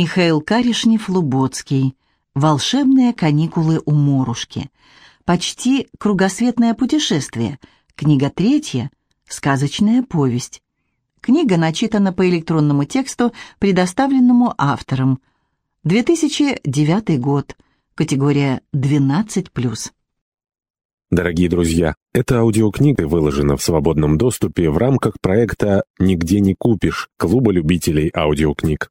Михаил Каришнев-Луботский. Волшебные каникулы у Морушки. Почти кругосветное путешествие. Книга третья. Сказочная повесть. Книга начитана по электронному тексту, предоставленному автором. 2009 год. Категория 12+. Дорогие друзья, эта аудиокнига выложена в свободном доступе в рамках проекта «Нигде не купишь» Клуба любителей аудиокниг.